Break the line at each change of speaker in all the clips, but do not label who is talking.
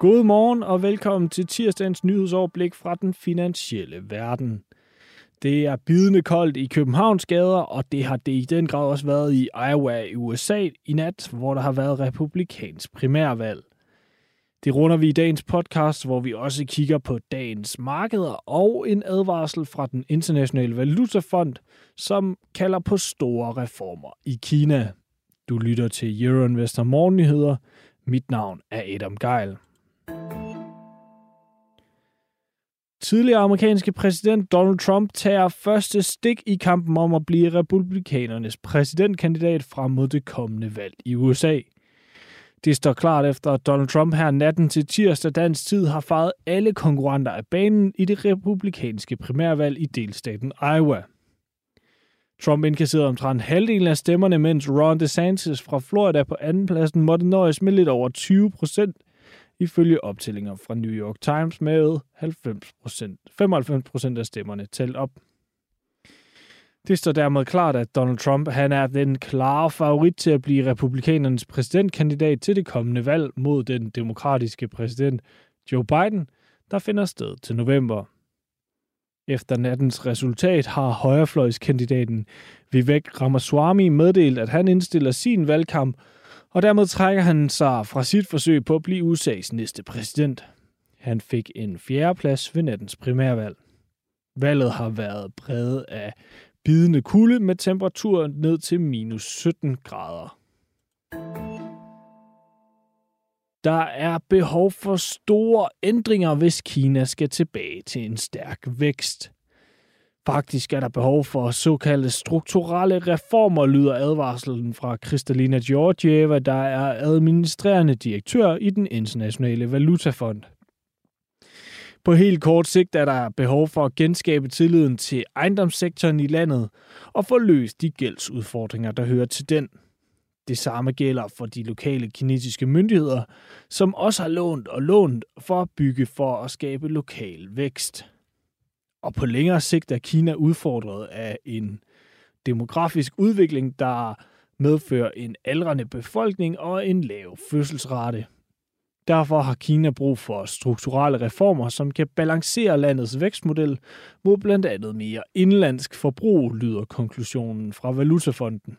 God morgen og velkommen til tirsdagens nyhedsoverblik fra den finansielle verden. Det er bidende koldt i Københavns gader, og det har det i den grad også været i Iowa i USA i nat, hvor der har været republikansk primærvalg. Det runder vi i dagens podcast, hvor vi også kigger på dagens markeder og en advarsel fra den internationale valutafond, som kalder på store reformer i Kina. Du lytter til Euroinvestor Morgennyheder. Mit navn er Adam Geil. Tidligere amerikanske præsident Donald Trump tager første stik i kampen om at blive republikanernes præsidentkandidat frem mod det kommende valg i USA. Det står klart efter, at Donald Trump her natten til tirsdag dansk tid har fejret alle konkurrenter af banen i det republikanske primærvalg i delstaten Iowa. Trump indkasserede omtrent halvdelen af stemmerne, mens Ron DeSantis fra Florida på andenpladsen måtte nøjes med lidt over 20 procent, ifølge optællinger fra New York Times med 90%, 95% af stemmerne talt op. Det står dermed klart, at Donald Trump han er den klare favorit til at blive republikanernes præsidentkandidat til det kommende valg mod den demokratiske præsident Joe Biden, der finder sted til november. Efter nattens resultat har højrefløjskandidaten Vivek Ramaswamy meddelt, at han indstiller sin valgkamp, og dermed trækker han sig fra sit forsøg på at blive USA's næste præsident. Han fik en fjerdeplads ved nattens primærvalg. Valget har været præget af bidende kulde med temperaturer ned til minus 17 grader. Der er behov for store ændringer, hvis Kina skal tilbage til en stærk vækst. Faktisk er der behov for såkaldte strukturelle reformer, lyder advarslen fra Kristalina Georgieva, der er administrerende direktør i den internationale valutafond. På helt kort sigt er der behov for at genskabe tilliden til ejendomssektoren i landet og få løst de gældsudfordringer, der hører til den. Det samme gælder for de lokale kinesiske myndigheder, som også har lånt og lånt for at bygge for at skabe lokal vækst. Og på længere sigt er Kina udfordret af en demografisk udvikling, der medfører en aldrende befolkning og en lav fødselsrate. Derfor har Kina brug for strukturelle reformer, som kan balancere landets vækstmodel mod blandt andet mere indlandsk forbrug, lyder konklusionen fra Valutafonden.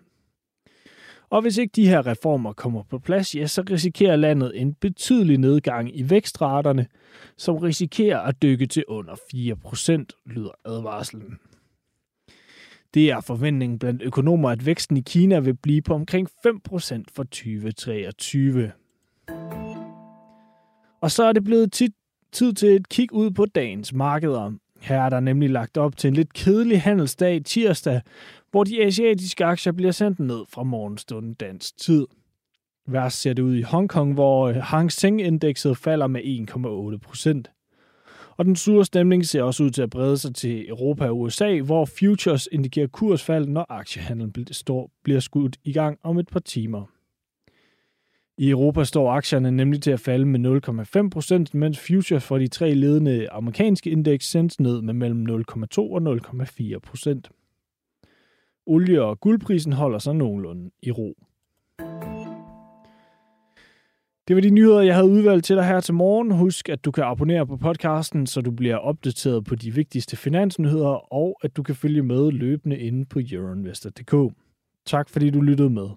Og hvis ikke de her reformer kommer på plads, ja, så risikerer landet en betydelig nedgang i vækstraterne, som risikerer at dykke til under 4%, lyder advarslen. Det er forventningen blandt økonomer, at væksten i Kina vil blive på omkring 5% for 2023. Og så er det blevet tit tid til et kig ud på dagens markeder. Her er der nemlig lagt op til en lidt kedelig handelsdag tirsdag, hvor de asiatiske aktier bliver sendt ned fra morgenstunden dansk tid. Værst ser det ud i Hongkong, hvor øh, Hang Seng-indekset falder med 1,8 procent. Og den sure stemning ser også ud til at brede sig til Europa og USA, hvor futures indikerer kursfald, når aktiehandlen bliver skudt i gang om et par timer. I Europa står aktierne nemlig til at falde med 0,5 procent, mens futures for de tre ledende amerikanske indeks sendes ned med mellem 0,2 og 0,4 procent. Olie- og guldprisen holder sig nogenlunde i ro. Det var de nyheder, jeg havde udvalgt til dig her til morgen. Husk, at du kan abonnere på podcasten, så du bliver opdateret på de vigtigste finansnyheder, og at du kan følge med løbende inde på euroinvestor.dk. Tak fordi du lyttede med.